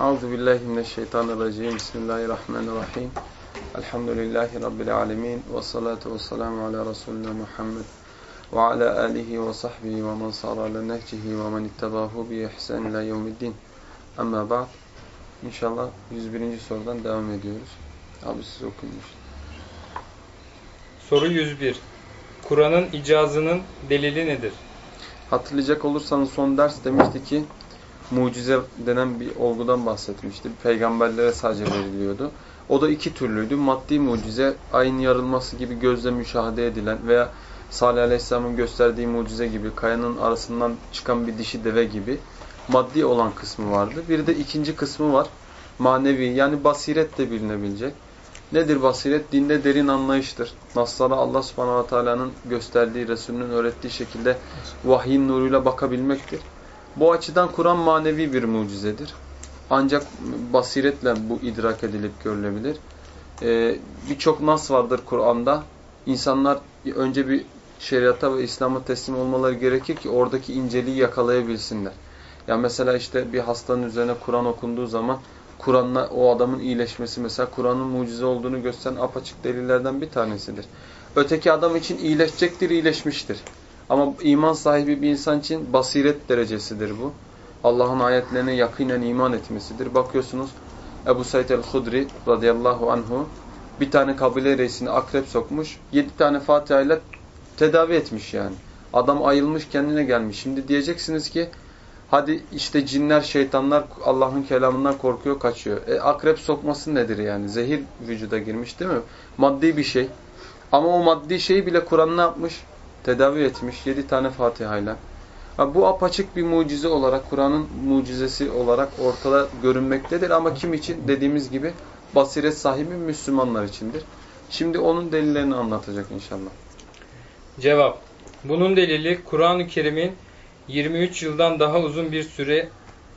Euzu billahi mineşşeytanirracim. Bismillahirrahmanirrahim. Elhamdülillahi rabbil alamin ve salatu vesselamü ala resulina Muhammed ve ala alihi ve sahbihi ve men sara ala nehcihi ve men ittabahu bi ihsan ila yevmiddin. Amma ba'd. İnşallah 101. sorudan devam ediyoruz. Abi siz okuyun Soru 101. Kur'an'ın icazının delili nedir? Hatırlayacak olursanız son ders demişti ki mucize denen bir olgudan bahsetmişti. Peygamberlere sadece veriliyordu. O da iki türlüydü. Maddi mucize, ayın yarılması gibi gözle müşahede edilen veya Salih Aleyhisselam'ın gösterdiği mucize gibi, kayanın arasından çıkan bir dişi deve gibi maddi olan kısmı vardı. Bir de ikinci kısmı var. Manevi yani basiretle bilinebilecek. Nedir basiret? Dinde derin anlayıştır. Naslara Allah subhanahu teala'nın gösterdiği, Resulünün öğrettiği şekilde vahyin nuruyla bakabilmektir. Bu açıdan Kur'an manevi bir mucizedir. Ancak basiretle bu idrak edilip görülebilir. Ee, Birçok nas vardır Kur'an'da. İnsanlar önce bir şeriata ve İslam'a teslim olmaları gerekir ki oradaki inceliği yakalayabilsinler. Ya mesela işte bir hastanın üzerine Kur'an okunduğu zaman Kur'an'la o adamın iyileşmesi mesela Kur'an'ın mucize olduğunu gösteren apaçık delillerden bir tanesidir. Öteki adam için iyileşecektir, iyileşmiştir. Ama iman sahibi bir insan için basiret derecesidir bu. Allah'ın ayetlerine yakinen iman etmesidir. Bakıyorsunuz Ebu Said el-Hudri radıyallahu anhu bir tane kabile reisini akrep sokmuş. Yedi tane Fatiha ile tedavi etmiş yani. Adam ayılmış kendine gelmiş. Şimdi diyeceksiniz ki hadi işte cinler, şeytanlar Allah'ın kelamından korkuyor, kaçıyor. E, akrep sokması nedir yani? Zehir vücuda girmiş değil mi? Maddi bir şey. Ama o maddi şeyi bile Kur'an ne yapmış? Tedavi etmiş. Yedi tane Fatiha ile. Bu apaçık bir mucize olarak, Kur'an'ın mucizesi olarak ortada görünmektedir. Ama kim için? Dediğimiz gibi basiret sahibi Müslümanlar içindir. Şimdi onun delillerini anlatacak inşallah. Cevap. Bunun delili Kur'an-ı Kerim'in 23 yıldan daha uzun bir süre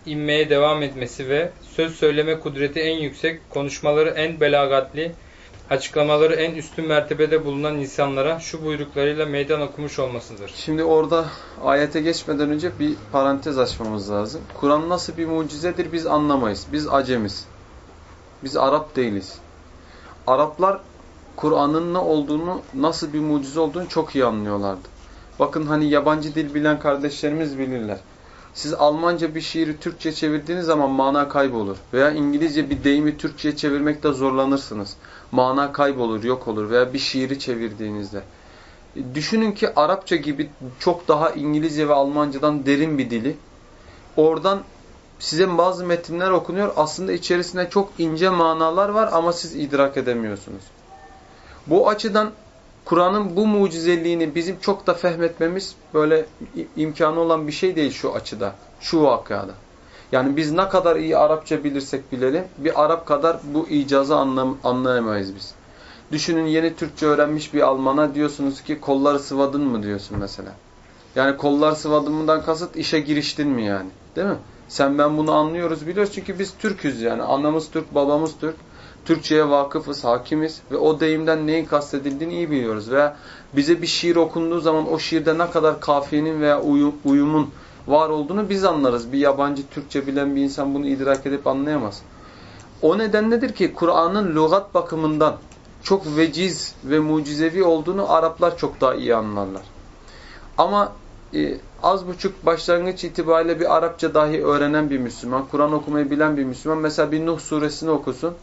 inmeye devam etmesi ve söz söyleme kudreti en yüksek, konuşmaları en belagatli, açıklamaları en üstün mertebede bulunan insanlara şu buyruklarıyla meydan okumuş olmasıdır. Şimdi orada ayete geçmeden önce bir parantez açmamız lazım. Kur'an nasıl bir mucizedir biz anlamayız. Biz acemiz. Biz Arap değiliz. Araplar Kur'an'ın ne olduğunu, nasıl bir mucize olduğunu çok iyi anlıyorlardı. Bakın hani yabancı dil bilen kardeşlerimiz bilirler. Siz Almanca bir şiiri Türkçe çevirdiğiniz zaman mana kaybolur. Veya İngilizce bir deyimi Türkçe'ye çevirmekte zorlanırsınız. Mana kaybolur, yok olur. Veya bir şiiri çevirdiğinizde. Düşünün ki Arapça gibi çok daha İngilizce ve Almancadan derin bir dili. Oradan size bazı metinler okunuyor. Aslında içerisinde çok ince manalar var ama siz idrak edemiyorsunuz. Bu açıdan Kur'an'ın bu mucizeliğini bizim çok da fehmetmemiz böyle imkanı olan bir şey değil şu açıda, şu vakıada. Yani biz ne kadar iyi Arapça bilirsek bilelim, bir Arap kadar bu icazı anlam anlayamayız biz. Düşünün yeni Türkçe öğrenmiş bir Alman'a diyorsunuz ki kolları sıvadın mı diyorsun mesela. Yani kollar sıvadın mıdan kasıt işe giriştin mi yani. Değil mi? Sen ben bunu anlıyoruz biliyoruz çünkü biz Türk'üz yani. Anamız Türk, babamız Türk. Türkçe'ye vakıfız, hakimiz ve o deyimden neyin kastedildiğini iyi biliyoruz. Veya bize bir şiir okunduğu zaman o şiirde ne kadar kafiyenin veya uyumun var olduğunu biz anlarız. Bir yabancı Türkçe bilen bir insan bunu idrak edip anlayamaz. O nedenledir ki Kur'an'ın lügat bakımından çok veciz ve mucizevi olduğunu Araplar çok daha iyi anlarlar. Ama e, az buçuk başlangıç itibariyle bir Arapça dahi öğrenen bir Müslüman, Kur'an okumayı bilen bir Müslüman mesela bir Nuh suresini okusun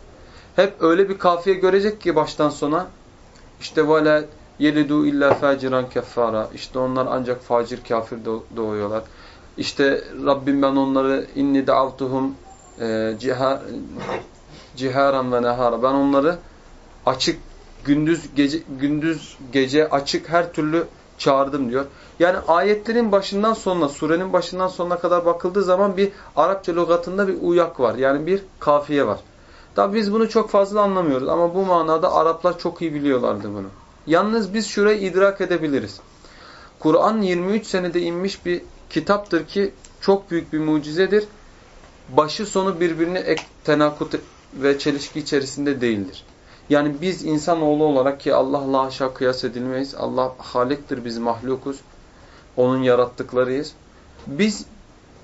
hep öyle bir kafiye görecek ki baştan sona işte vele yelidu illa faciran keffara işte onlar ancak facir kafir doğuyorlar. İşte Rabbim ben onları inni da'avtuhum e, cihar, ciharan ve nehara ben onları açık gündüz gece gündüz gece açık her türlü çağırdım diyor. Yani ayetlerin başından sonuna, surenin başından sonuna kadar bakıldığı zaman bir Arapça lügatında bir uyak var. Yani bir kafiye var. Tabi biz bunu çok fazla anlamıyoruz ama bu manada Araplar çok iyi biliyorlardı bunu. Yalnız biz şurayı idrak edebiliriz. Kur'an 23 senede inmiş bir kitaptır ki çok büyük bir mucizedir. Başı sonu birbirine tenakut ve çelişki içerisinde değildir. Yani biz insanoğlu olarak ki Allah'la haşa kıyas edilmeyiz. Allah haliktir biz mahlukuz. Onun yarattıklarıyız. Biz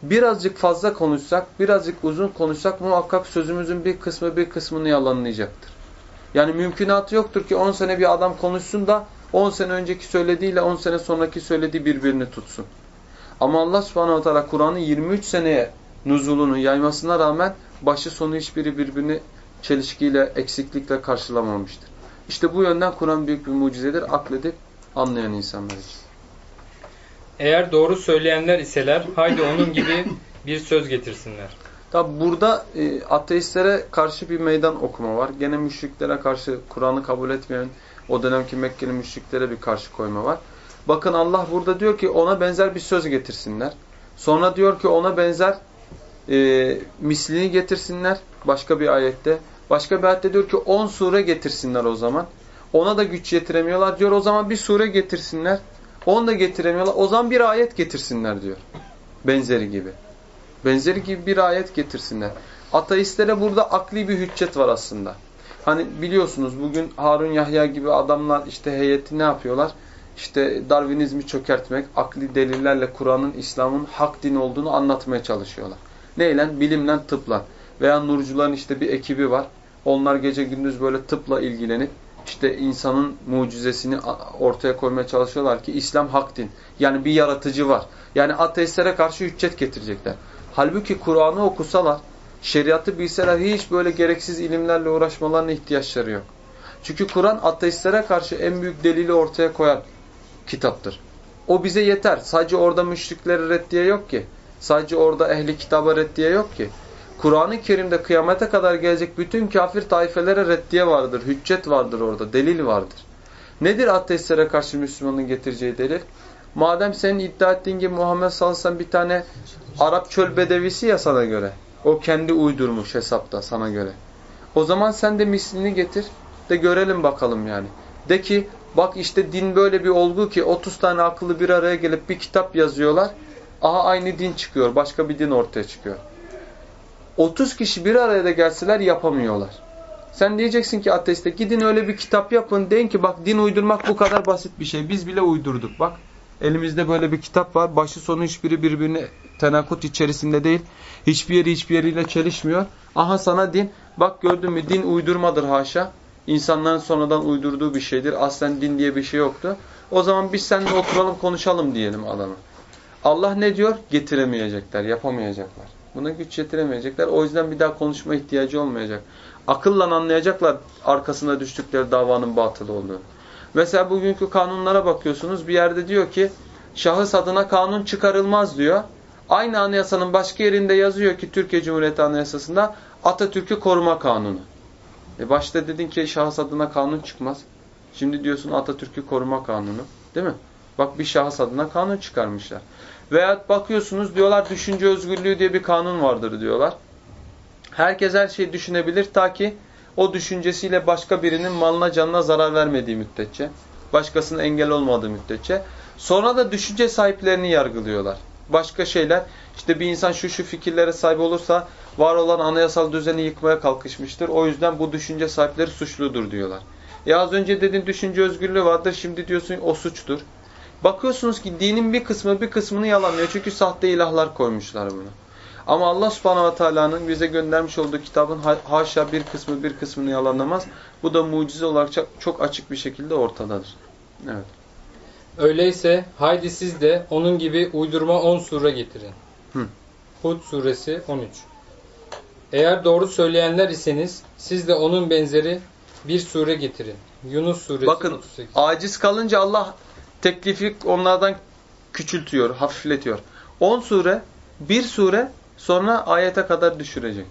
birazcık fazla konuşsak, birazcık uzun konuşsak muhakkak sözümüzün bir kısmı bir kısmını yalanlayacaktır. Yani mümkünatı yoktur ki 10 sene bir adam konuşsun da 10 sene önceki söylediğiyle 10 sene sonraki söylediği birbirini tutsun. Ama Allah subhanahu teala Kur'an'ı 23 seneye nuzulunu yaymasına rağmen başı sonu hiçbiri birbirini çelişkiyle, eksiklikle karşılamamıştır. İşte bu yönden Kur'an büyük bir mucizedir. Akledip anlayan insanlar için. Eğer doğru söyleyenler iseler haydi onun gibi bir söz getirsinler. Tabi burada e, ateistlere karşı bir meydan okuma var. Gene müşriklere karşı Kur'an'ı kabul etmeyen o dönemki Mekkeli müşriklere bir karşı koyma var. Bakın Allah burada diyor ki ona benzer bir söz getirsinler. Sonra diyor ki ona benzer e, mislini getirsinler. Başka bir ayette. Başka bir ayette diyor ki 10 sure getirsinler o zaman. Ona da güç yetiremiyorlar. Diyor o zaman bir sure getirsinler. Onu da getiremiyorlar. O zaman bir ayet getirsinler diyor. Benzeri gibi. Benzeri gibi bir ayet getirsinler. Ateistlere burada akli bir hüccet var aslında. Hani biliyorsunuz bugün Harun Yahya gibi adamlar işte heyeti ne yapıyorlar? İşte Darwinizmi çökertmek, akli delillerle Kur'an'ın, İslam'ın hak din olduğunu anlatmaya çalışıyorlar. Neyle? Bilimle, tıpla. Veya Nurcuların işte bir ekibi var. Onlar gece gündüz böyle tıpla ilgilenip işte insanın mucizesini ortaya koymaya çalışıyorlar ki İslam hak din. Yani bir yaratıcı var. Yani ateistlere karşı hüccet getirecekler. Halbuki Kur'an'ı okusalar, şeriatı bilseler hiç böyle gereksiz ilimlerle uğraşmalarına ihtiyaçları yok. Çünkü Kur'an ateistlere karşı en büyük delili ortaya koyan kitaptır. O bize yeter. Sadece orada müşrikleri reddiye yok ki. Sadece orada ehli kitaba reddiye yok ki. Kur'an-ı Kerim'de kıyamete kadar gelecek bütün kafir taifelere reddiye vardır. Hüccet vardır orada. Delil vardır. Nedir ateistlere karşı Müslümanın getireceği delil? Madem senin iddia ettiğin gibi Muhammed sallallahu bir tane Arap çöl bedevisi ya sana göre. O kendi uydurmuş hesapta sana göre. O zaman sen de mislini getir de görelim bakalım yani. De ki bak işte din böyle bir olgu ki 30 tane akıllı bir araya gelip bir kitap yazıyorlar. Aha aynı din çıkıyor. Başka bir din ortaya çıkıyor. 30 kişi bir araya da gelseler yapamıyorlar. Sen diyeceksin ki ateiste gidin öyle bir kitap yapın deyin ki bak din uydurmak bu kadar basit bir şey. Biz bile uydurduk bak. Elimizde böyle bir kitap var. Başı sonu hiçbiri birbirine tenakut içerisinde değil. Hiçbir yeri hiçbir yeriyle çelişmiyor. Aha sana din. Bak gördün mü din uydurmadır haşa. İnsanların sonradan uydurduğu bir şeydir. Aslen din diye bir şey yoktu. O zaman biz seninle oturalım konuşalım diyelim adama. Allah ne diyor? Getiremeyecekler, yapamayacaklar. Buna güç yetiremeyecekler. O yüzden bir daha konuşma ihtiyacı olmayacak. Akılla anlayacaklar arkasına düştükleri davanın batıl olduğunu. Mesela bugünkü kanunlara bakıyorsunuz. Bir yerde diyor ki şahıs adına kanun çıkarılmaz diyor. Aynı anayasanın başka yerinde yazıyor ki Türkiye Cumhuriyeti Anayasası'nda Atatürk'ü koruma kanunu. E başta dedin ki şahıs adına kanun çıkmaz. Şimdi diyorsun Atatürk'ü koruma kanunu. Değil mi? Bak bir şahıs adına kanun çıkarmışlar. Veya bakıyorsunuz diyorlar düşünce özgürlüğü diye bir kanun vardır diyorlar. Herkes her şeyi düşünebilir ta ki o düşüncesiyle başka birinin malına canına zarar vermediği müddetçe. Başkasının engel olmadığı müddetçe. Sonra da düşünce sahiplerini yargılıyorlar. Başka şeyler işte bir insan şu şu fikirlere sahip olursa var olan anayasal düzeni yıkmaya kalkışmıştır. O yüzden bu düşünce sahipleri suçludur diyorlar. Ya az önce dedin düşünce özgürlüğü vardır şimdi diyorsun o suçtur. Bakıyorsunuz ki dinin bir kısmı bir kısmını yalanlıyor. Çünkü sahte ilahlar koymuşlar bunu. Ama Allah subhanahu ve teala'nın bize göndermiş olduğu kitabın haşa bir kısmı bir kısmını yalanlamaz. Bu da mucize olarak çok, açık bir şekilde ortadadır. Evet. Öyleyse haydi siz de onun gibi uydurma 10 sure getirin. Hı. Hud suresi 13. Eğer doğru söyleyenler iseniz siz de onun benzeri bir sure getirin. Yunus suresi Bakın, 38. aciz kalınca Allah teklifi onlardan küçültüyor, hafifletiyor. 10 sure, bir sure sonra ayete kadar düşürecek.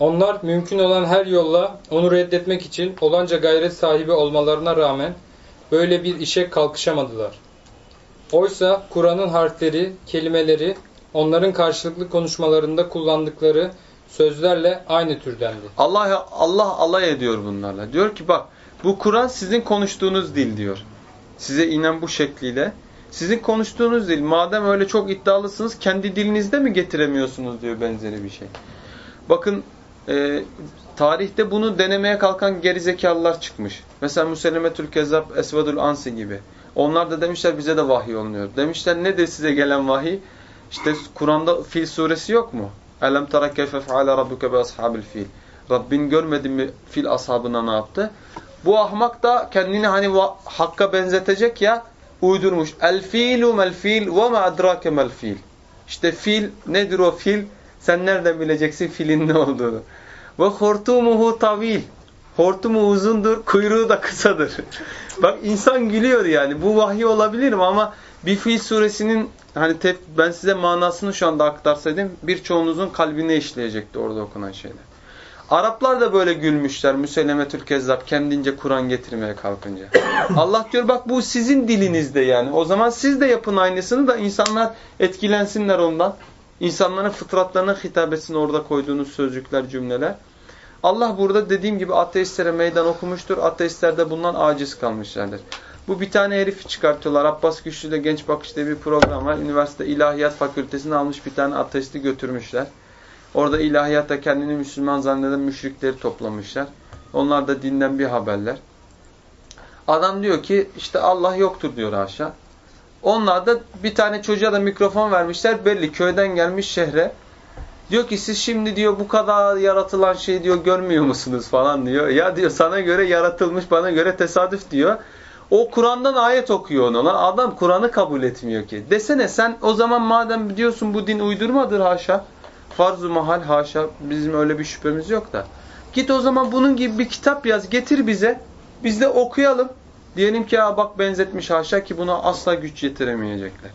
Onlar mümkün olan her yolla onu reddetmek için olanca gayret sahibi olmalarına rağmen böyle bir işe kalkışamadılar. Oysa Kur'an'ın harfleri, kelimeleri onların karşılıklı konuşmalarında kullandıkları sözlerle aynı türdendi. Allah Allah alay ediyor bunlarla. Diyor ki bak bu Kur'an sizin konuştuğunuz dil diyor. Size inen bu şekliyle. Sizin konuştuğunuz dil. Madem öyle çok iddialısınız kendi dilinizde mi getiremiyorsunuz diyor benzeri bir şey. Bakın e, tarihte bunu denemeye kalkan gerizekalılar çıkmış. Mesela Müsellemetül Kezzab, Esvedül Ansi gibi. Onlar da demişler bize de vahiy olunuyor. Demişler nedir size gelen vahiy? İşte Kur'an'da fil suresi yok mu? Elem tara keyfe feale rabbuke bi ashabil fil. Rabbin görmedin mi fil ashabına ne yaptı? Bu ahmak da kendini hani hakka benzetecek ya uydurmuş. El filu mel fil ve ma adrake mel fil. İşte fil nedir o fil? Sen nereden bileceksin filin ne olduğunu? Ve hortumuhu tavil. Hortumu uzundur, kuyruğu da kısadır. Bak insan gülüyor yani. Bu vahiy olabilir mi? Ama bir fil suresinin hani ben size manasını şu anda aktarsaydım birçoğunuzun kalbine işleyecekti orada okunan şeyler. Araplar da böyle gülmüşler Müsellemetül Kezzab kendince Kur'an getirmeye kalkınca. Allah diyor bak bu sizin dilinizde yani. O zaman siz de yapın aynısını da insanlar etkilensinler ondan. İnsanların fıtratlarına hitap etsin orada koyduğunuz sözcükler, cümleler. Allah burada dediğim gibi ateistlere meydan okumuştur. Ateistler de bundan aciz kalmışlardır. Bu bir tane herifi çıkartıyorlar. Abbas Güçlü'de Genç Bakış diye bir program var. Üniversite İlahiyat Fakültesini almış bir tane ateisti götürmüşler. Orada ilahiyatta kendini Müslüman zanneden müşrikleri toplamışlar. Onlar da dinden bir haberler. Adam diyor ki işte Allah yoktur diyor haşa. Onlar da bir tane çocuğa da mikrofon vermişler. Belli köyden gelmiş şehre. Diyor ki siz şimdi diyor bu kadar yaratılan şeyi diyor görmüyor musunuz falan diyor. Ya diyor sana göre yaratılmış bana göre tesadüf diyor. O Kur'an'dan ayet okuyor onu. Lan adam Kur'an'ı kabul etmiyor ki. Desene sen o zaman madem diyorsun bu din uydurmadır haşa. Farz-ı mahal haşa bizim öyle bir şüphemiz yok da. Git o zaman bunun gibi bir kitap yaz getir bize. Biz de okuyalım. Diyelim ki ya bak benzetmiş haşa ki buna asla güç yetiremeyecekler.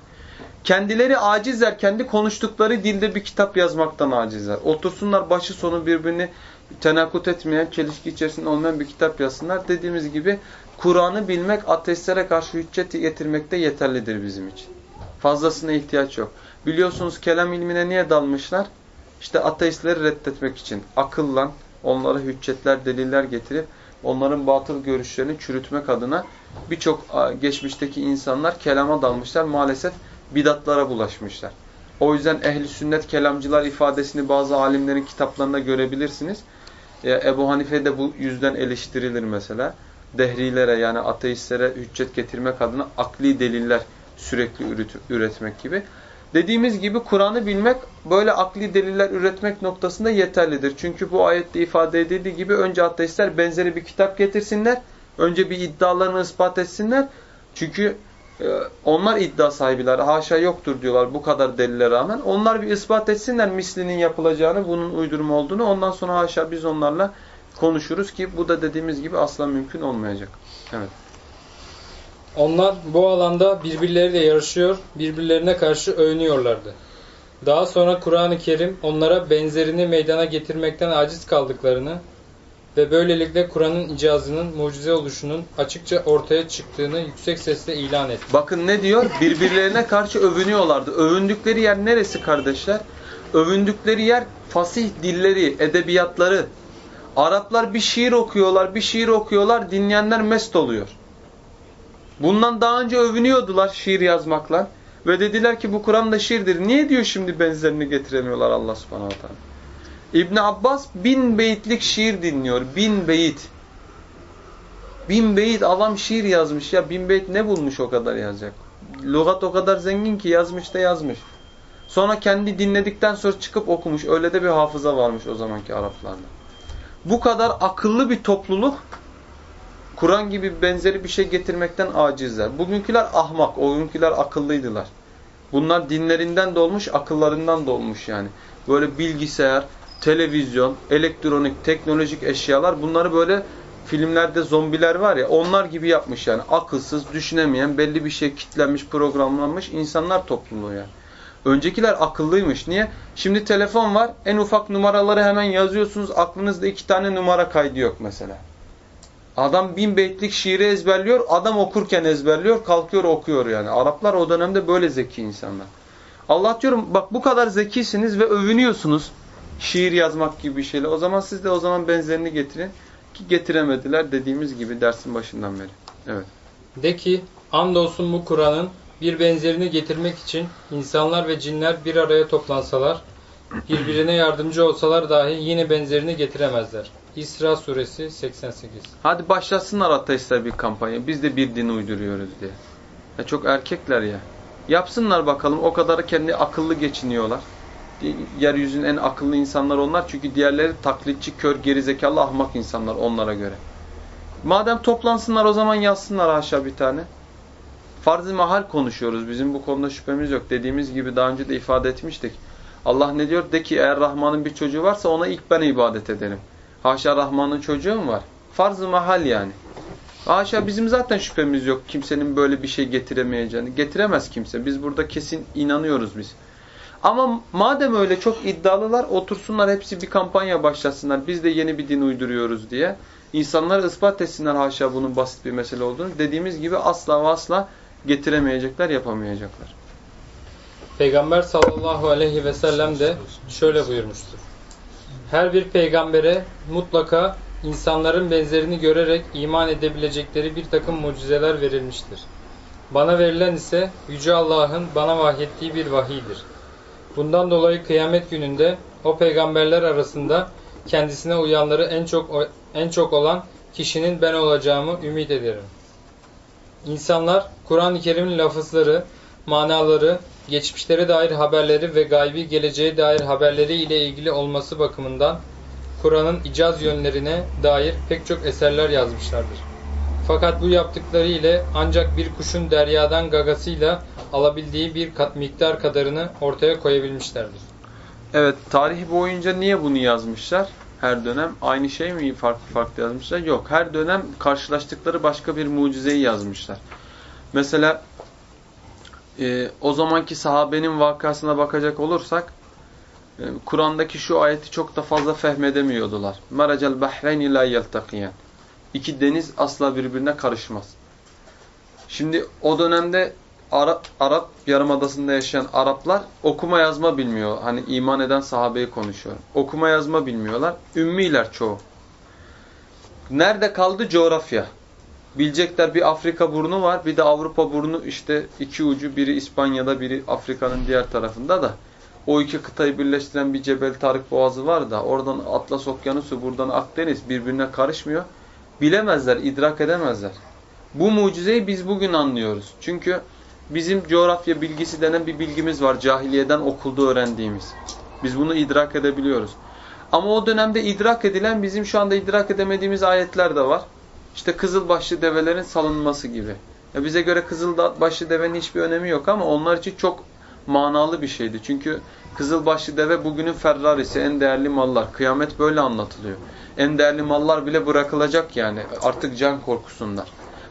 Kendileri acizler, kendi konuştukları dilde bir kitap yazmaktan acizler. Otursunlar başı sonu birbirini tenakut etmeyen, çelişki içerisinde olmayan bir kitap yazsınlar. Dediğimiz gibi Kur'an'ı bilmek ateistlere karşı hüccet getirmekte yeterlidir bizim için. Fazlasına ihtiyaç yok. Biliyorsunuz kelam ilmine niye dalmışlar? İşte ateistleri reddetmek için. Akılla onlara hüccetler, deliller getirip onların batıl görüşlerini çürütmek adına birçok geçmişteki insanlar kelama dalmışlar. Maalesef bidatlara bulaşmışlar. O yüzden ehli sünnet kelamcılar ifadesini bazı alimlerin kitaplarında görebilirsiniz. Ebu Hanife de bu yüzden eleştirilir mesela. Dehrilere yani ateistlere hüccet getirmek adına akli deliller sürekli üretmek gibi. Dediğimiz gibi Kur'an'ı bilmek böyle akli deliller üretmek noktasında yeterlidir. Çünkü bu ayette ifade edildiği gibi önce ateistler benzeri bir kitap getirsinler. Önce bir iddialarını ispat etsinler. Çünkü e, onlar iddia sahibiler. Haşa yoktur diyorlar bu kadar delile rağmen. Onlar bir ispat etsinler mislinin yapılacağını, bunun uydurma olduğunu. Ondan sonra haşa biz onlarla konuşuruz ki bu da dediğimiz gibi asla mümkün olmayacak. Evet. Onlar bu alanda birbirleriyle yarışıyor, birbirlerine karşı övünüyorlardı. Daha sonra Kur'an-ı Kerim onlara benzerini meydana getirmekten aciz kaldıklarını ve böylelikle Kur'an'ın icazının mucize oluşunun açıkça ortaya çıktığını yüksek sesle ilan etti. Bakın ne diyor? Birbirlerine karşı övünüyorlardı. Övündükleri yer neresi kardeşler? Övündükleri yer fasih dilleri, edebiyatları. Araplar bir şiir okuyorlar, bir şiir okuyorlar, dinleyenler mest oluyor. Bundan daha önce övünüyordular şiir yazmakla. Ve dediler ki bu Kur'an da şiirdir. Niye diyor şimdi benzerini getiremiyorlar Allah subhanahu teala. İbn Abbas bin beyitlik şiir dinliyor. Bin beyit. Bin beyit adam şiir yazmış ya. Bin beyit ne bulmuş o kadar yazacak? Lugat o kadar zengin ki yazmış da yazmış. Sonra kendi dinledikten sonra çıkıp okumuş. Öyle de bir hafıza varmış o zamanki Araplarda. Bu kadar akıllı bir topluluk Kur'an gibi benzeri bir şey getirmekten acizler. Bugünküler ahmak, o günküler akıllıydılar. Bunlar dinlerinden de olmuş, akıllarından da olmuş yani. Böyle bilgisayar, televizyon, elektronik, teknolojik eşyalar bunları böyle filmlerde zombiler var ya onlar gibi yapmış yani. Akılsız, düşünemeyen, belli bir şey kitlenmiş, programlanmış insanlar topluluğu yani. Öncekiler akıllıymış. Niye? Şimdi telefon var. En ufak numaraları hemen yazıyorsunuz. Aklınızda iki tane numara kaydı yok mesela. Adam bin beytlik şiiri ezberliyor. Adam okurken ezberliyor. Kalkıyor okuyor yani. Araplar o dönemde böyle zeki insanlar. Allah diyorum bak bu kadar zekisiniz ve övünüyorsunuz. Şiir yazmak gibi bir şeyle. O zaman siz de o zaman benzerini getirin. Ki getiremediler dediğimiz gibi dersin başından beri. Evet. De ki andolsun bu Kur'an'ın bir benzerini getirmek için insanlar ve cinler bir araya toplansalar, birbirine yardımcı olsalar dahi yine benzerini getiremezler. İsra suresi 88. Hadi başlasınlar ateistler bir kampanya. Biz de bir din uyduruyoruz diye. Ya çok erkekler ya. Yapsınlar bakalım. O kadar kendi akıllı geçiniyorlar. Yeryüzünün en akıllı insanlar onlar. Çünkü diğerleri taklitçi, kör, gerizekalı, ahmak insanlar onlara göre. Madem toplansınlar o zaman yazsınlar aşağı bir tane. Farz-ı mahal konuşuyoruz. Bizim bu konuda şüphemiz yok. Dediğimiz gibi daha önce de ifade etmiştik. Allah ne diyor? De ki eğer Rahman'ın bir çocuğu varsa ona ilk ben ibadet ederim. Haşa Rahman'ın çocuğu mu var? Farz-ı mahal yani. Haşa bizim zaten şüphemiz yok kimsenin böyle bir şey getiremeyeceğini. Getiremez kimse. Biz burada kesin inanıyoruz biz. Ama madem öyle çok iddialılar otursunlar hepsi bir kampanya başlasınlar. Biz de yeni bir din uyduruyoruz diye. İnsanlara ispat etsinler haşa bunun basit bir mesele olduğunu. Dediğimiz gibi asla ve asla getiremeyecekler, yapamayacaklar. Peygamber sallallahu aleyhi ve sellem de şöyle buyurmuştur. Her bir peygambere mutlaka insanların benzerini görerek iman edebilecekleri bir takım mucizeler verilmiştir. Bana verilen ise Yüce Allah'ın bana vahyettiği bir vahidir. Bundan dolayı kıyamet gününde o peygamberler arasında kendisine uyanları en çok en çok olan kişinin ben olacağımı ümit ederim. İnsanlar Kur'an-ı Kerim'in lafızları, manaları, geçmişlere dair haberleri ve gaybi geleceğe dair haberleri ile ilgili olması bakımından Kur'an'ın icaz yönlerine dair pek çok eserler yazmışlardır. Fakat bu yaptıkları ile ancak bir kuşun deryadan gagasıyla alabildiği bir kat miktar kadarını ortaya koyabilmişlerdir. Evet, tarih boyunca niye bunu yazmışlar? Her dönem aynı şey mi farklı farklı yazmışlar? Yok, her dönem karşılaştıkları başka bir mucizeyi yazmışlar. Mesela e, o zamanki sahabenin vakasına bakacak olursak e, Kur'an'daki şu ayeti çok da fazla fehmedemiyordular. Meracel bahreyni la yeltakiyen. İki deniz asla birbirine karışmaz. Şimdi o dönemde Arap, Arap Yarımadası'nda yaşayan Araplar okuma yazma bilmiyor. Hani iman eden sahabeyi konuşuyorum. Okuma yazma bilmiyorlar. Ümmiler çoğu. Nerede kaldı coğrafya? Bilecekler bir Afrika burnu var, bir de Avrupa burnu işte iki ucu biri İspanya'da, biri Afrika'nın diğer tarafında da. O iki kıtayı birleştiren bir Cebel Tarık Boğazı var da oradan Atlas Okyanusu, buradan Akdeniz birbirine karışmıyor. Bilemezler, idrak edemezler. Bu mucizeyi biz bugün anlıyoruz. Çünkü bizim coğrafya bilgisi denen bir bilgimiz var. Cahiliyeden okulda öğrendiğimiz. Biz bunu idrak edebiliyoruz. Ama o dönemde idrak edilen bizim şu anda idrak edemediğimiz ayetler de var. İşte kızılbaşlı develerin salınması gibi. Ya bize göre kızılbaşlı devenin hiçbir önemi yok ama onlar için çok manalı bir şeydi. Çünkü kızılbaşlı deve bugünün Ferrari'si, en değerli mallar. Kıyamet böyle anlatılıyor. En değerli mallar bile bırakılacak yani. Artık can korkusunlar.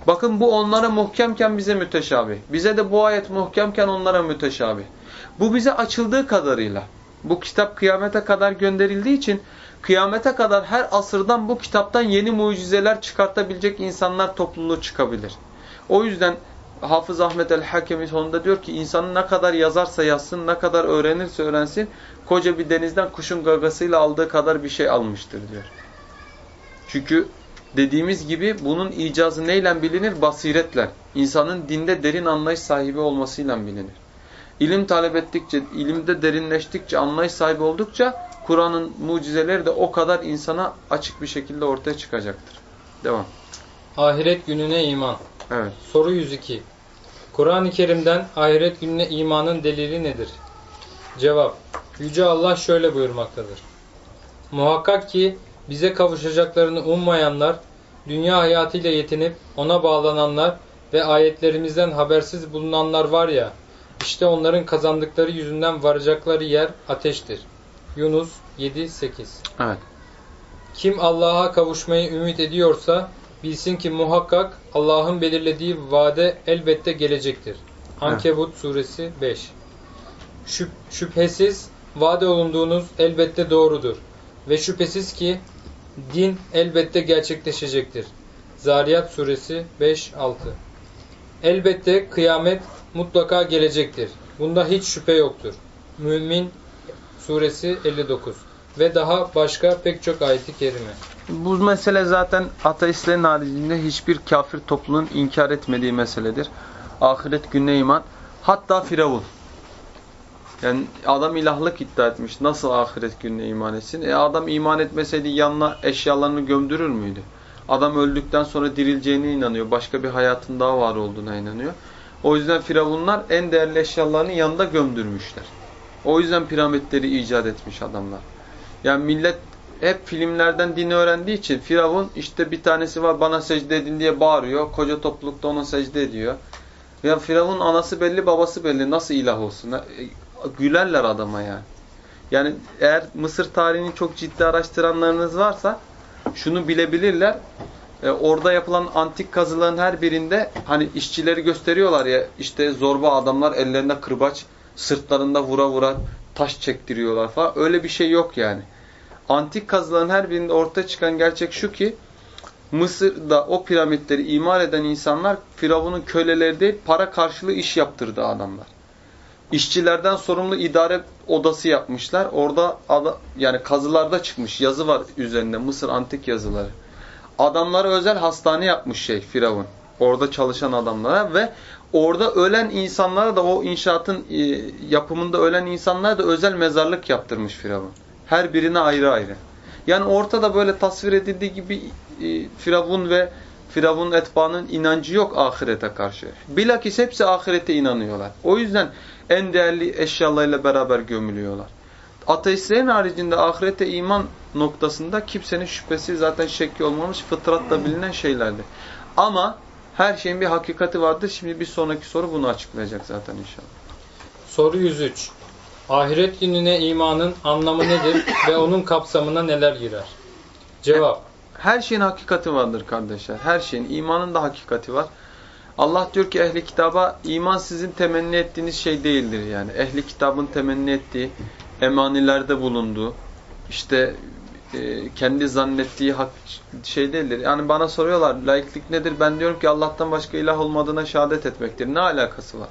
Bakın bu onlara muhkemken bize müteşabih. Bize de bu ayet muhkemken onlara müteşabih. Bu bize açıldığı kadarıyla. Bu kitap kıyamete kadar gönderildiği için kıyamete kadar her asırdan bu kitaptan yeni mucizeler çıkartabilecek insanlar topluluğu çıkabilir. O yüzden Hafız Ahmet el-Hakemi sonunda diyor ki insanın ne kadar yazarsa yazsın, ne kadar öğrenirse öğrensin, koca bir denizden kuşun gagasıyla aldığı kadar bir şey almıştır diyor. Çünkü dediğimiz gibi bunun icazı neyle bilinir? Basiretle. İnsanın dinde derin anlayış sahibi olmasıyla bilinir. İlim talep ettikçe, ilimde derinleştikçe, anlayış sahibi oldukça Kur'an'ın mucizeleri de o kadar insana açık bir şekilde ortaya çıkacaktır. Devam. Ahiret gününe iman. Evet. Soru 102. Kur'an-ı Kerim'den ahiret gününe imanın delili nedir? Cevap. Yüce Allah şöyle buyurmaktadır. Muhakkak ki bize kavuşacaklarını ummayanlar, dünya hayatıyla yetinip ona bağlananlar ve ayetlerimizden habersiz bulunanlar var ya, işte onların kazandıkları yüzünden varacakları yer ateştir. Yunus 7-8 Evet. Kim Allah'a kavuşmayı ümit ediyorsa bilsin ki muhakkak Allah'ın belirlediği vade elbette gelecektir. Ankebut suresi 5 Şüp Şüphesiz vade olunduğunuz elbette doğrudur. Ve şüphesiz ki din elbette gerçekleşecektir. Zariyat suresi 5-6 Elbette kıyamet mutlaka gelecektir. Bunda hiç şüphe yoktur. Mümin suresi 59 ve daha başka pek çok ayeti kerime. Bu mesele zaten ateistlerin haricinde hiçbir kafir topluluğun inkar etmediği meseledir. Ahiret gününe iman. Hatta Firavun. Yani adam ilahlık iddia etmiş. Nasıl ahiret gününe iman etsin? E adam iman etmeseydi yanına eşyalarını gömdürür müydü? Adam öldükten sonra dirileceğine inanıyor. Başka bir hayatın daha var olduğuna inanıyor. O yüzden firavunlar en değerli eşyalarını yanında gömdürmüşler. O yüzden piramitleri icat etmiş adamlar. Yani millet hep filmlerden dini öğrendiği için Firavun işte bir tanesi var bana secde edin diye bağırıyor. Koca toplulukta ona secde ediyor. Ya Firavun anası belli babası belli nasıl ilah olsun? E, gülerler adama yani. Yani eğer Mısır tarihini çok ciddi araştıranlarınız varsa şunu bilebilirler. E, orada yapılan antik kazıların her birinde hani işçileri gösteriyorlar ya işte zorba adamlar ellerinde kırbaç sırtlarında vura vura taş çektiriyorlar falan. Öyle bir şey yok yani. Antik kazıların her birinde ortaya çıkan gerçek şu ki Mısır'da o piramitleri imar eden insanlar Firavun'un köleleri değil para karşılığı iş yaptırdı adamlar. İşçilerden sorumlu idare odası yapmışlar. Orada yani kazılarda çıkmış yazı var üzerinde Mısır antik yazıları. Adamlara özel hastane yapmış şey Firavun. Orada çalışan adamlara ve orada ölen insanlara da o inşaatın e, yapımında ölen insanlara da özel mezarlık yaptırmış Firavun. Her birine ayrı ayrı. Yani ortada böyle tasvir edildiği gibi e, Firavun ve Firavun etbaanın inancı yok ahirete karşı. Bilakis hepsi ahirete inanıyorlar. O yüzden en değerli eşyalarıyla beraber gömülüyorlar. Ateistlerin haricinde ahirete iman noktasında kimsenin şüphesi zaten şekli olmamış fıtratla bilinen şeylerdir. Ama her şeyin bir hakikati vardır. Şimdi bir sonraki soru bunu açıklayacak zaten inşallah. Soru 103. Ahiret gününe imanın anlamı nedir ve onun kapsamına neler girer? Cevap. Her şeyin hakikati vardır kardeşler. Her şeyin. imanın da hakikati var. Allah diyor ki ehli kitaba iman sizin temenni ettiğiniz şey değildir yani. Ehli kitabın temenni ettiği, emanilerde bulunduğu, işte kendi zannettiği hak şey değildir. Yani bana soruyorlar laiklik nedir? Ben diyorum ki Allah'tan başka ilah olmadığına şehadet etmektir. Ne alakası var?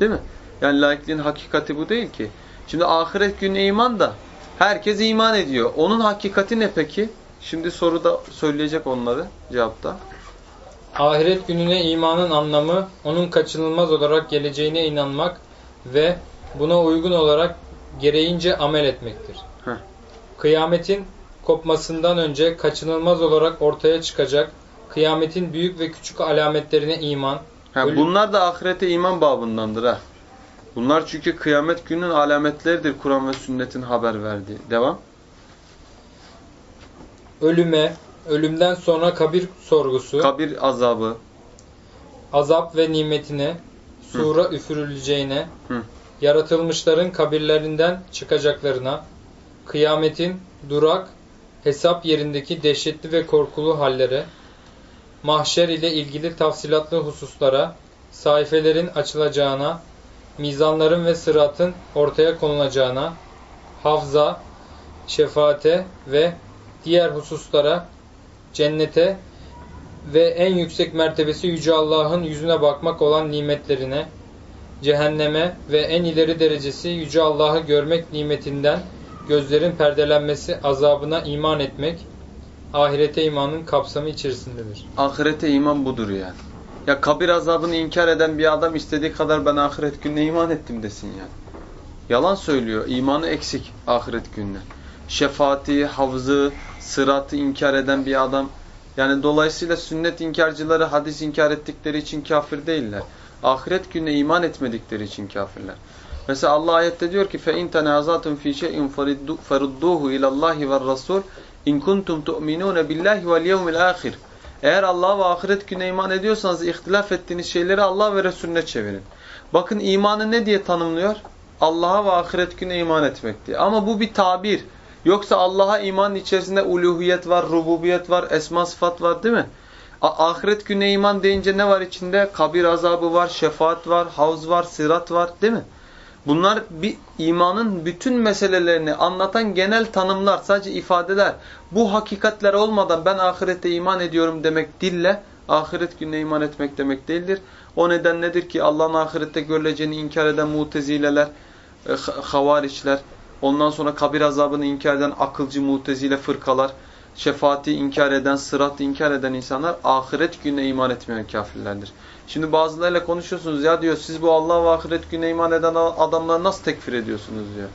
Değil mi? Yani laikliğin hakikati bu değil ki. Şimdi ahiret günü iman da herkes iman ediyor. Onun hakikati ne peki? Şimdi soruda söyleyecek onları cevapta. Ahiret gününe imanın anlamı onun kaçınılmaz olarak geleceğine inanmak ve buna uygun olarak gereğince amel etmektir. Heh. Kıyametin kopmasından önce kaçınılmaz olarak ortaya çıkacak kıyametin büyük ve küçük alametlerine iman. Ha, bunlar da ahirete iman babındandır ha. Bunlar çünkü kıyamet gününün alametleridir Kur'an ve sünnetin haber verdiği. Devam. Ölüme, ölümden sonra kabir sorgusu. Kabir azabı. Azap ve nimetine, sura Hı. üfürüleceğine, Hı. yaratılmışların kabirlerinden çıkacaklarına, kıyametin durak, hesap yerindeki dehşetli ve korkulu hallere, mahşer ile ilgili tafsilatlı hususlara, sayfelerin açılacağına, mizanların ve sıratın ortaya konulacağına, hafza, şefaate ve diğer hususlara, cennete ve en yüksek mertebesi Yüce Allah'ın yüzüne bakmak olan nimetlerine, cehenneme ve en ileri derecesi Yüce Allah'ı görmek nimetinden gözlerin perdelenmesi azabına iman etmek, ahirete imanın kapsamı içerisindedir. Ahirete iman budur yani. Ya kabir azabını inkar eden bir adam istediği kadar ben ahiret gününe iman ettim desin yani. Yalan söylüyor. İmanı eksik ahiret gününe. Şefaati, havzı, sıratı inkar eden bir adam. Yani dolayısıyla sünnet inkarcıları hadis inkar ettikleri için kafir değiller. Ahiret gününe iman etmedikleri için kafirler. Mesela Allah ayette diyor ki فَاِنْ تَنَازَاتٌ ف۪ي شَيْءٍ فَرُدُّوهُ اِلَى اللّٰهِ وَالرَّسُولِ اِنْ كُنْتُمْ تُؤْمِنُونَ بِاللّٰهِ وَالْيَوْمِ الْآخِرِ eğer Allah ve ahiret gününe iman ediyorsanız ihtilaf ettiğiniz şeyleri Allah ve Resulüne çevirin. Bakın imanı ne diye tanımlıyor? Allah'a ve ahiret gününe iman etmek diye. Ama bu bir tabir. Yoksa Allah'a iman içerisinde uluhiyet var, rububiyet var, esma sıfat var değil mi? ahiret gününe iman deyince ne var içinde? Kabir azabı var, şefaat var, havuz var, sirat var değil mi? Bunlar bir imanın bütün meselelerini anlatan genel tanımlar, sadece ifadeler. Bu hakikatler olmadan ben ahirete iman ediyorum demek dille, ahiret gününe iman etmek demek değildir. O neden nedir ki Allah'ın ahirette görüleceğini inkar eden mutezileler, e, havariçler, ondan sonra kabir azabını inkar eden akılcı mutezile fırkalar, şefaati inkar eden, sıratı inkar eden insanlar ahiret gününe iman etmeyen kafirlerdir. Şimdi bazılarıyla konuşuyorsunuz ya diyor siz bu Allah ve ahiret gününe iman eden adamları nasıl tekfir ediyorsunuz diyor.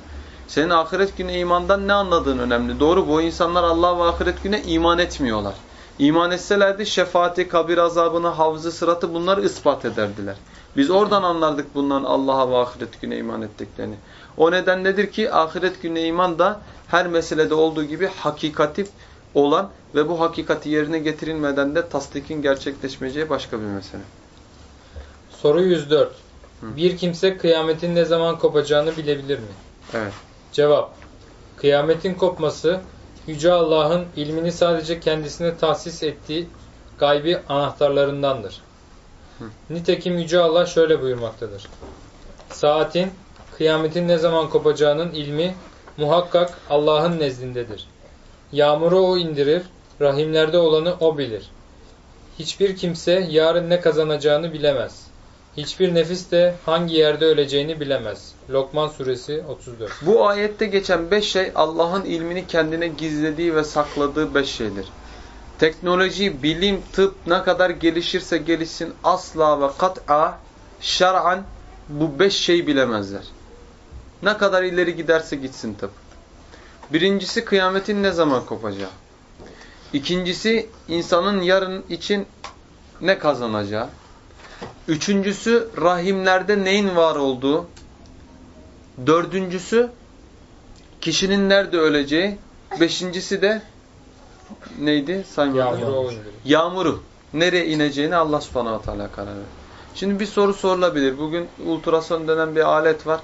Senin ahiret günü imandan ne anladığın önemli. Doğru bu insanlar Allah ve ahiret güne iman etmiyorlar. İman etselerdi şefaati, kabir azabını, havzı, sıratı bunları ispat ederdiler. Biz oradan anlardık bundan Allah'a ve ahiret güne iman ettiklerini. O neden nedir ki ahiret güne iman da her meselede olduğu gibi hakikati olan ve bu hakikati yerine getirilmeden de tasdikin gerçekleşmeyeceği başka bir mesele. Soru 104. Bir kimse kıyametin ne zaman kopacağını bilebilir mi? Evet. Cevap. Kıyametin kopması Yüce Allah'ın ilmini sadece kendisine tahsis ettiği gaybi anahtarlarındandır. Nitekim Yüce Allah şöyle buyurmaktadır. Saatin, kıyametin ne zaman kopacağının ilmi muhakkak Allah'ın nezdindedir. Yağmuru O indirir, rahimlerde olanı O bilir. Hiçbir kimse yarın ne kazanacağını bilemez. Hiçbir nefis de hangi yerde öleceğini bilemez. Lokman suresi 34. Bu ayette geçen beş şey Allah'ın ilmini kendine gizlediği ve sakladığı beş şeydir. Teknoloji, bilim, tıp ne kadar gelişirse gelişsin asla ve kat'a şer'an bu beş şeyi bilemezler. Ne kadar ileri giderse gitsin tıp. Birincisi kıyametin ne zaman kopacağı. İkincisi insanın yarın için ne kazanacağı. Üçüncüsü rahimlerde neyin var olduğu. Dördüncüsü kişinin nerede öleceği. Beşincisi de neydi? Saymadım. Yağmuru. Yağmuru. Nereye ineceğini Allah subhanahu teala karar verir. Şimdi bir soru sorulabilir. Bugün ultrason denen bir alet var.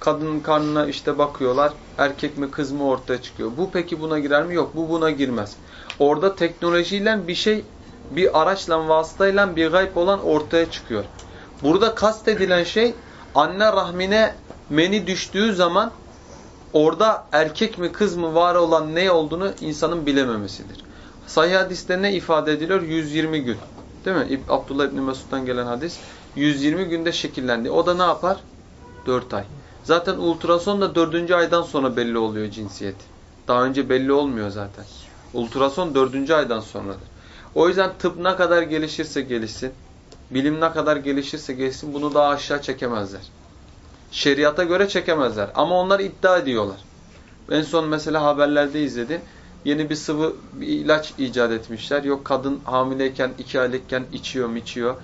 Kadının karnına işte bakıyorlar. Erkek mi kız mı ortaya çıkıyor. Bu peki buna girer mi? Yok. Bu buna girmez. Orada teknolojiyle bir şey, bir araçla, vasıtayla bir gayb olan ortaya çıkıyor. Burada kastedilen şey anne rahmine meni düştüğü zaman orada erkek mi kız mı var olan ne olduğunu insanın bilememesidir. Sahih hadiste ne ifade ediliyor? 120 gün. Değil mi? Abdullah İbni Mesud'dan gelen hadis. 120 günde şekillendi. O da ne yapar? 4 ay. Zaten ultrason da 4. aydan sonra belli oluyor cinsiyet. Daha önce belli olmuyor zaten. Ultrason 4. aydan sonradır. O yüzden tıp ne kadar gelişirse gelişsin, bilim ne kadar gelişirse gelişsin bunu daha aşağı çekemezler. Şeriata göre çekemezler. Ama onlar iddia ediyorlar. En son mesela haberlerde izledim. Yeni bir sıvı bir ilaç icat etmişler. Yok kadın hamileyken, iki aylıkken içiyor mu içiyor.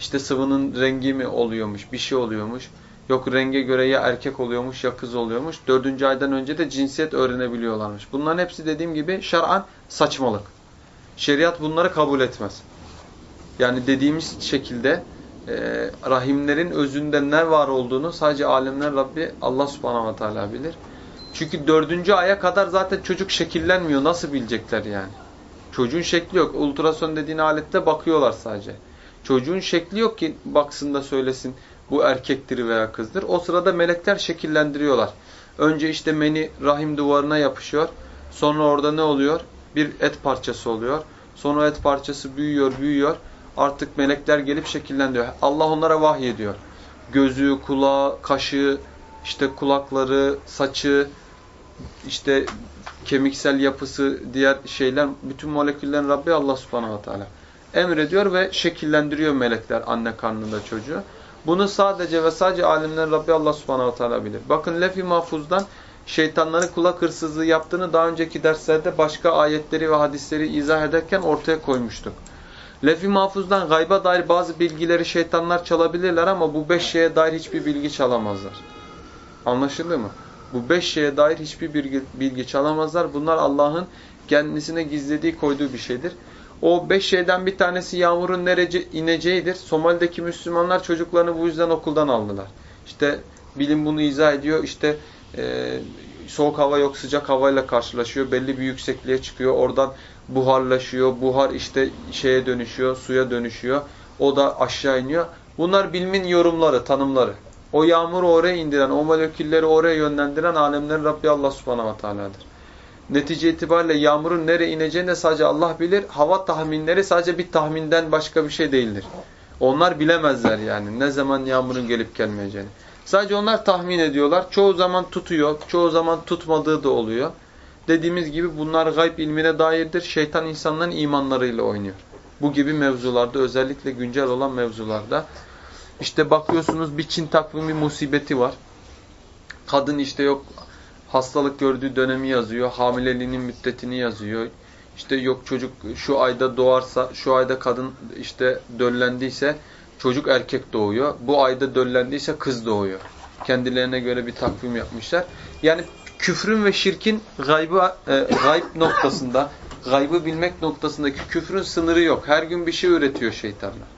İşte sıvının rengi mi oluyormuş, bir şey oluyormuş. Yok renge göre ya erkek oluyormuş ya kız oluyormuş. Dördüncü aydan önce de cinsiyet öğrenebiliyorlarmış. Bunların hepsi dediğim gibi şer'an saçmalık. Şeriat bunları kabul etmez. Yani dediğimiz şekilde e, rahimlerin özünde ne var olduğunu sadece alemler Rabbi Allah subhanahu ve teala bilir. Çünkü dördüncü aya kadar zaten çocuk şekillenmiyor. Nasıl bilecekler yani? Çocuğun şekli yok. Ultrason dediğin alette bakıyorlar sadece. Çocuğun şekli yok ki baksın da söylesin bu erkektir veya kızdır. O sırada melekler şekillendiriyorlar. Önce işte meni rahim duvarına yapışıyor. Sonra orada ne oluyor? Bir et parçası oluyor. Sonra et parçası büyüyor, büyüyor. Artık melekler gelip şekillendiriyor. Allah onlara vahiy ediyor. Gözü, kulağı, kaşı, işte kulakları, saçı, işte kemiksel yapısı, diğer şeyler, bütün moleküllerin Rabbi Allah subhanahu wa ta'ala. Emrediyor ve şekillendiriyor melekler anne karnında çocuğu. Bunu sadece ve sadece alimlerin Rabbi Allah subhanahu wa ta'ala bilir. Bakın lef-i mahfuzdan şeytanların kulak hırsızlığı yaptığını daha önceki derslerde başka ayetleri ve hadisleri izah ederken ortaya koymuştuk. Lef-i mahfuzdan gayba dair bazı bilgileri şeytanlar çalabilirler ama bu beş şeye dair hiçbir bilgi çalamazlar. Anlaşıldı mı? Bu beş şeye dair hiçbir bilgi, bilgi çalamazlar. Bunlar Allah'ın kendisine gizlediği, koyduğu bir şeydir. O beş şeyden bir tanesi yağmurun nerece ineceğidir. Somali'deki Müslümanlar çocuklarını bu yüzden okuldan aldılar. İşte bilim bunu izah ediyor. İşte e, soğuk hava yok sıcak havayla karşılaşıyor. Belli bir yüksekliğe çıkıyor. Oradan buharlaşıyor. Buhar işte şeye dönüşüyor, suya dönüşüyor. O da aşağı iniyor. Bunlar bilimin yorumları, tanımları. O yağmuru oraya indiren, o molekülleri oraya yönlendiren alemlerin Rabbi Allah subhanahu wa. Netice itibariyle yağmurun nereye ineceğini de sadece Allah bilir. Hava tahminleri sadece bir tahminden başka bir şey değildir. Onlar bilemezler yani ne zaman yağmurun gelip gelmeyeceğini. Sadece onlar tahmin ediyorlar. Çoğu zaman tutuyor, çoğu zaman tutmadığı da oluyor. Dediğimiz gibi bunlar gayb ilmine dairdir. Şeytan insanların imanlarıyla oynuyor. Bu gibi mevzularda özellikle güncel olan mevzularda. İşte bakıyorsunuz bir Çin takvimi musibeti var. Kadın işte yok hastalık gördüğü dönemi yazıyor. Hamileliğinin müddetini yazıyor. İşte yok çocuk şu ayda doğarsa, şu ayda kadın işte döllendiyse Çocuk erkek doğuyor. Bu ayda döllendiyse kız doğuyor. Kendilerine göre bir takvim yapmışlar. Yani küfrün ve şirkin gaybı, e, gayb noktasında, gaybı bilmek noktasındaki küfrün sınırı yok. Her gün bir şey üretiyor şeytanlar.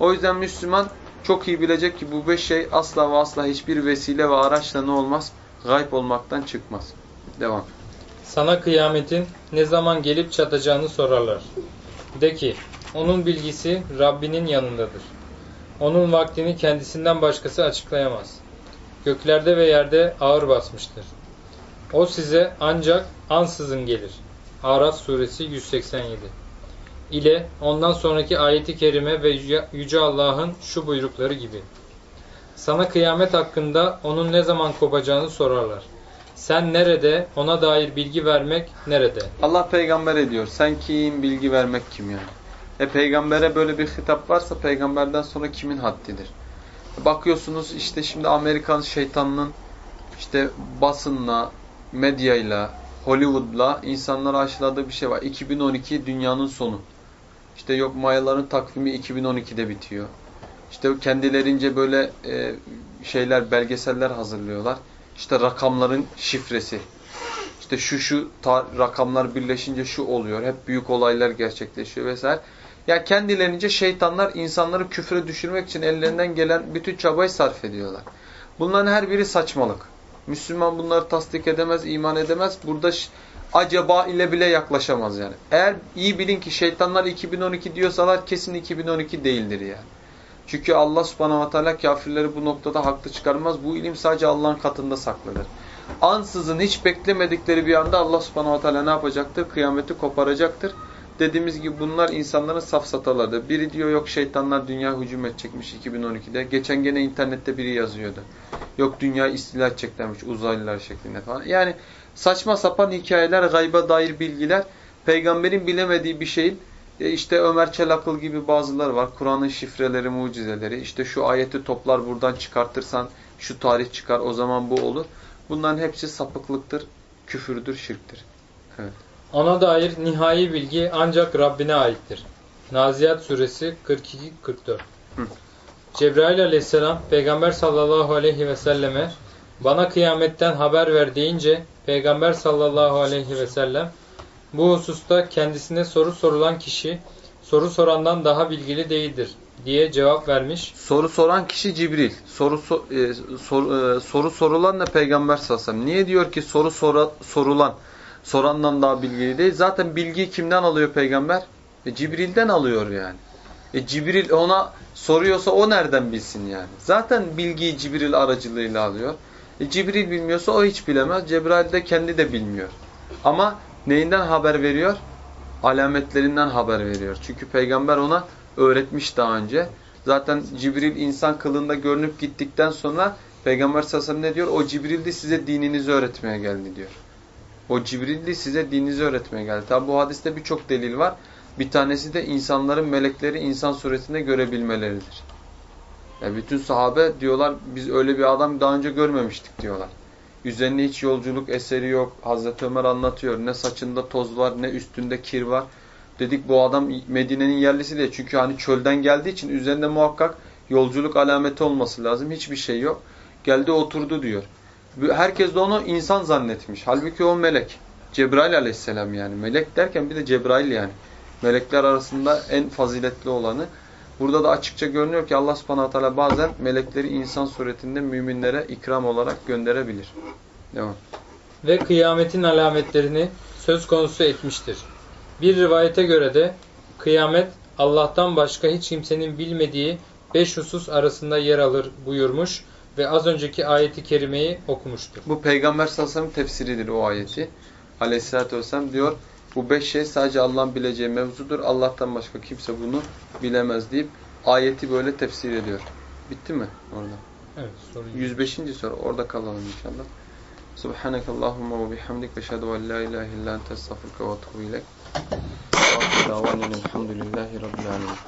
O yüzden Müslüman çok iyi bilecek ki bu beş şey asla ve asla hiçbir vesile ve araçla ne olmaz? Gayb olmaktan çıkmaz. Devam. Sana kıyametin ne zaman gelip çatacağını sorarlar. De ki, onun bilgisi Rabbinin yanındadır. Onun vaktini kendisinden başkası açıklayamaz. Göklerde ve yerde ağır basmıştır. O size ancak ansızın gelir. Araf suresi 187 ile ondan sonraki ayeti kerime ve Yüce Allah'ın şu buyrukları gibi. Sana kıyamet hakkında onun ne zaman kopacağını sorarlar. Sen nerede? Ona dair bilgi vermek nerede? Allah peygamber ediyor. Sen kim? Bilgi vermek kim yani? E peygambere böyle bir hitap varsa peygamberden sonra kimin haddidir? Bakıyorsunuz işte şimdi Amerikan şeytanının işte basınla, medyayla, Hollywood'la insanlara aşıladığı bir şey var. 2012 dünyanın sonu. İşte yok Mayaların takvimi 2012'de bitiyor. İşte kendilerince böyle e, şeyler, belgeseller hazırlıyorlar. İşte rakamların şifresi. İşte şu şu rakamlar birleşince şu oluyor. Hep büyük olaylar gerçekleşiyor vesaire. Ya kendilerince şeytanlar insanları küfre düşürmek için ellerinden gelen bütün çabayı sarf ediyorlar. Bunların her biri saçmalık. Müslüman bunları tasdik edemez, iman edemez. Burada acaba ile bile yaklaşamaz yani. Eğer iyi bilin ki şeytanlar 2012 diyorsalar kesin 2012 değildir yani. Çünkü Allah subhanahu wa ta'ala kafirleri bu noktada haklı çıkarmaz. Bu ilim sadece Allah'ın katında saklıdır. Ansızın hiç beklemedikleri bir anda Allah subhanahu wa ta'ala ne yapacaktır? Kıyameti koparacaktır. Dediğimiz gibi bunlar insanların safsataları. Biri diyor yok şeytanlar dünya hücum edecekmiş 2012'de. Geçen gene internette biri yazıyordu. Yok dünya istila edeceklermiş uzaylılar şeklinde falan. Yani saçma sapan hikayeler, gayba dair bilgiler, peygamberin bilemediği bir şeyin e işte Ömer Çelakıl gibi bazılar var. Kur'an'ın şifreleri, mucizeleri. İşte şu ayeti toplar buradan çıkartırsan şu tarih çıkar o zaman bu olur. Bunların hepsi sapıklıktır, küfürdür, şirktir. Evet. Ona dair nihai bilgi ancak Rabbine aittir. Naziyat suresi 42-44 Cebrail aleyhisselam Peygamber sallallahu aleyhi ve selleme bana kıyametten haber ver deyince Peygamber sallallahu aleyhi ve sellem bu hususta kendisine soru sorulan kişi soru sorandan daha bilgili değildir diye cevap vermiş. Soru soran kişi Cibril. Soru so, e, sor, e, soru sorulan da Peygamber sallallahu aleyhi ve sellem. Niye diyor ki soru sora, sorulan sorandan daha bilgili değil? Zaten bilgiyi kimden alıyor peygamber? E, Cibril'den alıyor yani. E, Cibril ona soruyorsa o nereden bilsin yani? Zaten bilgiyi Cibril aracılığıyla alıyor. E, Cibril bilmiyorsa o hiç bilemez. Cebrail de kendi de bilmiyor. Ama neyinden haber veriyor? Alametlerinden haber veriyor. Çünkü peygamber ona öğretmiş daha önce. Zaten Cibril insan kılığında görünüp gittikten sonra Peygamber sallallahu ne diyor? O Cibril'di size dininizi öğretmeye geldi diyor. O Cibril'di size dininizi öğretmeye geldi. Tabi bu hadiste birçok delil var. Bir tanesi de insanların melekleri insan suretinde görebilmeleridir. Yani bütün sahabe diyorlar biz öyle bir adam daha önce görmemiştik diyorlar. Üzerinde hiç yolculuk eseri yok. Hazreti Ömer anlatıyor. Ne saçında toz var ne üstünde kir var. Dedik bu adam Medine'nin yerlisi diye. Çünkü hani çölden geldiği için üzerinde muhakkak yolculuk alameti olması lazım. Hiçbir şey yok. Geldi oturdu diyor. Herkes de onu insan zannetmiş. Halbuki o melek. Cebrail aleyhisselam yani. Melek derken bir de Cebrail yani. Melekler arasında en faziletli olanı. Burada da açıkça görünüyor ki Allah subhanahu teala bazen melekleri insan suretinde müminlere ikram olarak gönderebilir. Devam. Ve kıyametin alametlerini söz konusu etmiştir. Bir rivayete göre de kıyamet Allah'tan başka hiç kimsenin bilmediği beş husus arasında yer alır buyurmuş ve az önceki ayeti kerimeyi okumuştur. Bu Peygamber sallallahu aleyhi ve sellem tefsiridir o ayeti. Aleyhisselatü vesselam diyor bu beş şey sadece Allah'ın bileceği mevzudur. Allah'tan başka kimse bunu bilemez deyip ayeti böyle tefsir ediyor. Bitti mi orada? Evet. Sorun 105. soru. Orada kalalım inşallah. Subhanakallahumma ve bihamdik ve şehadu en la ilahe illa ente estağfurke ve etûbü ilek. Ve elhamdülillahi rabbil alemin.